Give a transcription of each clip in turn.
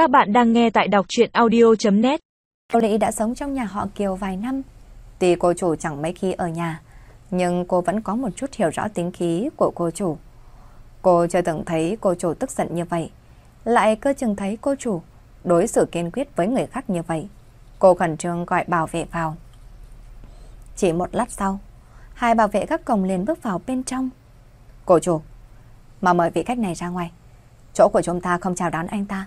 Các bạn đang nghe tại đọc chuyện audio.net Cô Lý đã sống trong nhà họ Kiều vài năm. Tuy cô chủ chẳng mấy khi ở nhà, nhưng cô vẫn có một chút hiểu rõ tính khí của cô chủ. Cô chưa từng thấy cô chủ tức giận như vậy. Lại cơ chừng thấy cô chủ đối xử kiên quyết với người khác như vậy. Cô khẩn trương gọi bảo vệ vào. Chỉ một lát sau, hai bảo vệ các cổng liền bước vào bên trong. Cô chủ, mà mời vị khách này ra ngoài. Chỗ của chúng ta không chào đón anh ta.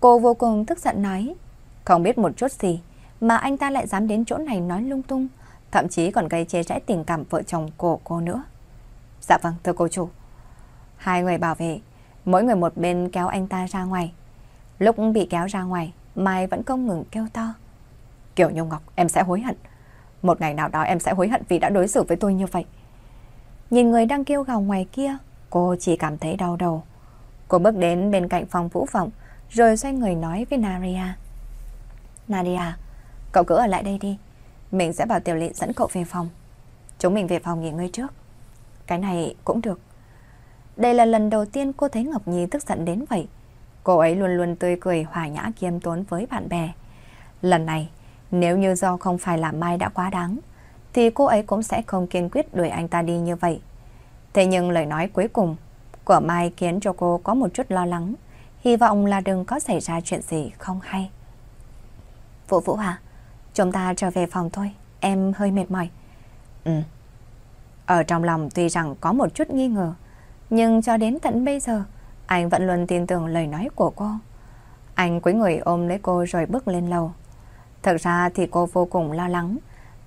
Cô vô cùng tức giận nói, không biết một chút gì mà anh ta lại dám đến chỗ này nói lung tung, thậm chí còn gây chia rẽ tình cảm vợ chồng của cô nữa. Dạ vâng, thưa cô chủ. Hai người bảo vệ, mỗi người một bên kéo anh ta ra ngoài. Lúc bị kéo ra ngoài, Mai vẫn không ngừng kêu to. Kiểu Nhung Ngọc, em sẽ hối hận. Một ngày nào đó em sẽ hối hận vì đã đối xử với tôi như vậy. Nhìn người đang kêu gào ngoài kia, cô chỉ cảm thấy đau đầu. Cô bước đến bên cạnh phòng vũ vọng, rồi xoay người nói với Nadia. Nadia, cậu cứ ở lại đây đi. Mình sẽ bảo tiểu lệ dẫn cậu về phòng. Chúng mình về phòng nghỉ ngơi trước. Cái này cũng được. Đây là lần đầu tiên cô thấy Ngọc Nhi tức giận đến vậy. Cô ấy luôn luôn tươi cười hòa nhã kiêm tốn với bạn bè. Lần này, nếu như do không phải là Mai đã quá đáng, thì cô ấy cũng sẽ không kiên quyết đuổi anh ta đi như vậy. Thế nhưng lời nói cuối cùng của Mai khiến cho cô có một chút lo lắng, hy vọng là đừng có xảy ra chuyện gì không hay. Vũ Vũ à, chúng ta trở về phòng thôi, em hơi mệt mỏi. Ừ. Ở trong lòng tuy rằng có một chút nghi ngờ, nhưng cho đến tận bây giờ, anh vẫn luôn tin tưởng lời nói của cô. Anh quý người ôm lấy cô rồi bước lên lầu. Thực ra thì cô vô cùng lo lắng,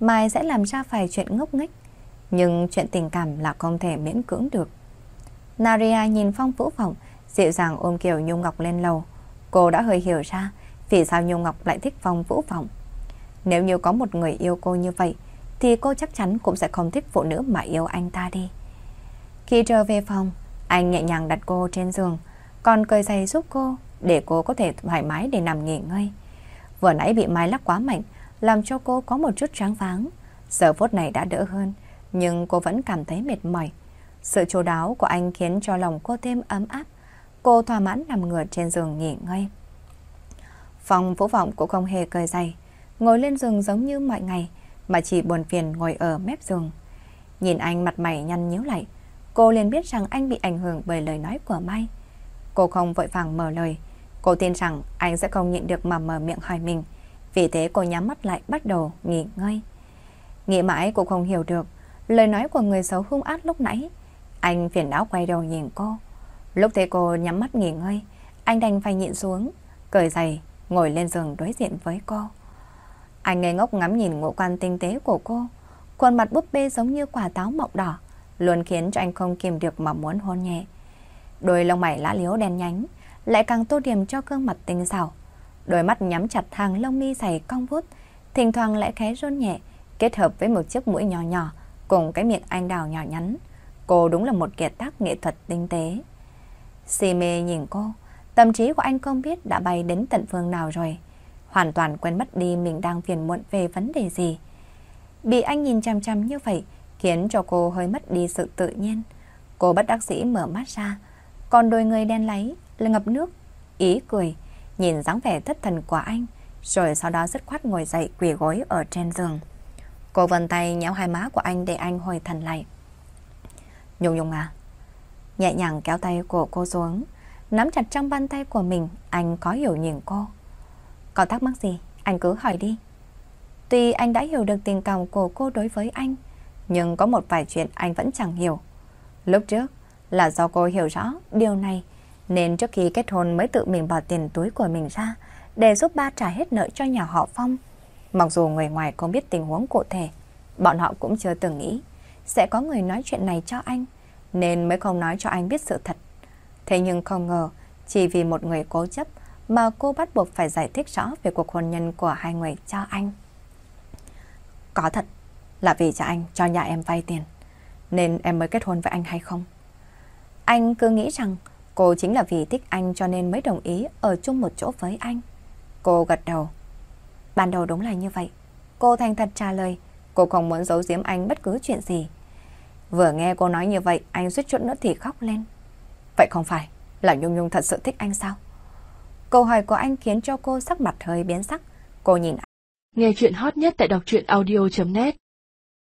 Mai sẽ làm ra phải chuyện ngốc nghếch, nhưng chuyện tình cảm là không thể miễn cưỡng được. Naria nhìn Phong Vũ Vọng, dịu dàng ôm Kiều Nhung Ngọc lên lầu. Cô đã hơi hiểu ra vì sao Nhung Ngọc lại thích Phong Vũ Vọng. Nếu như có một người yêu cô như vậy, thì cô chắc chắn cũng sẽ không thích phụ nữ mà yêu anh ta đi. Khi trở về phòng, anh nhẹ nhàng đặt cô trên giường, còn cởi giày giúp cô để cô có thể thoải mái để nằm nghỉ ngơi. Vừa nãy bị Mai lắc quá mạnh, làm cho cô có một chút tráng váng. Giờ phút này đã đỡ hơn, nhưng cô vẫn cảm thấy mệt mỏi. Sự chú đáo của anh khiến cho lòng cô thêm ấm áp. Cô thỏa mãn nằm ngửa trên giường nghỉ ngơi. Phòng vũ vọng cũng không hề cởi dày, ngồi lên giường giống như mọi ngày, mà chỉ buồn phiền ngồi ở mép giường. Nhìn anh mặt mày nhăn nhíu lại, cô liền biết rằng anh bị ảnh hưởng bởi lời nói của Mai. Cô không vội vàng mở lời, cô tin rằng anh sẽ không nhịn được mà mở miệng hỏi mình. Vì thế cô nhắm mắt lại bắt đầu nghỉ ngơi. Nghĩ mãi cô không hiểu được lời nói của người xấu hung ác lúc nãy. Anh phiền não quay đầu nhìn cô. Lúc thấy cô nhắm mắt nghỉ ngơi, anh đành phải nhịn xuống, cởi giày, ngồi lên giường đối diện với cô. Anh ngây ngốc ngắm nhìn ngũ quan tinh tế của cô, khuôn mặt búp bê giống như quả táo mọng đỏ, luôn khiến cho anh không kìm được mà muốn hôn nhẹ. Đôi lông mày lá liếu đen nhánh, lại càng tô điểm cho gương mặt tinh xảo. Đôi mắt nhắm chặt hàng lông mi dày cong vút, thỉnh thoảng lại khẽ rôn nhẹ, kết hợp với một chiếc mũi nhỏ nhỏ cùng cái miệng anh đào nhỏ nhắn. Cô đúng là một kiệt tác nghệ thuật tinh tế. Si mê nhìn cô, tâm trí của anh không biết đã bay đến tận phương nào rồi. Hoàn toàn quên mất đi mình đang phiền muộn về vấn đề gì. Bị anh nhìn chăm chăm như vậy khiến cho cô hơi mất đi sự tự nhiên. Cô bất đắc dĩ mở mắt ra, còn đôi người đen lấy là ngập nước, ý cười, nhìn dáng vẻ thất thần của anh, rồi sau đó dứt khoát ngồi dậy quỳ gối ở trên giường. Cô vần tay nhéo hai má của anh để anh hồi thần lại. Nhung Nhung à, nhẹ nhàng kéo tay của cô xuống, nắm chặt trong bàn tay của mình, anh có hiểu nhìn cô. Có thắc mắc gì, anh cứ hỏi đi. Tuy anh đã hiểu được tình cảm của cô đối với anh, nhưng có một vài chuyện anh vẫn chẳng hiểu. Lúc trước là do cô hiểu rõ điều này, nên trước khi kết hôn mới tự mình bỏ tiền túi của mình ra để giúp ba trả hết nợ cho nhà họ Phong. Mặc dù người ngoài không biết tình huống cụ thể, bọn họ cũng chưa từng nghĩ sẽ có người nói chuyện này cho anh, nên mới không nói cho anh biết sự thật. Thế nhưng không ngờ, chỉ vì một người cố chấp mà cô bắt buộc phải giải thích rõ về cuộc hôn nhân của hai người cho anh. Có thật là vì cha anh cho nhà em vay tiền, nên em mới kết hôn với anh hay không? Anh cứ nghĩ rằng cô chính là vì thích anh cho nên mới đồng ý ở chung một chỗ với anh. Cô gật đầu. Ban đầu đúng là như vậy. Cô thành thật trả lời, cô không muốn giấu giếm anh bất cứ chuyện gì. Vừa nghe cô nói như vậy, anh suýt chút nữa thì khóc lên. Vậy không phải là Nhung Nhung thật sự thích anh sao? Câu hỏi của anh khiến cho cô sắc mặt hơi biến sắc. Cô nhìn anh. Nghe chuyện hot nhất tại đọc truyện audio.net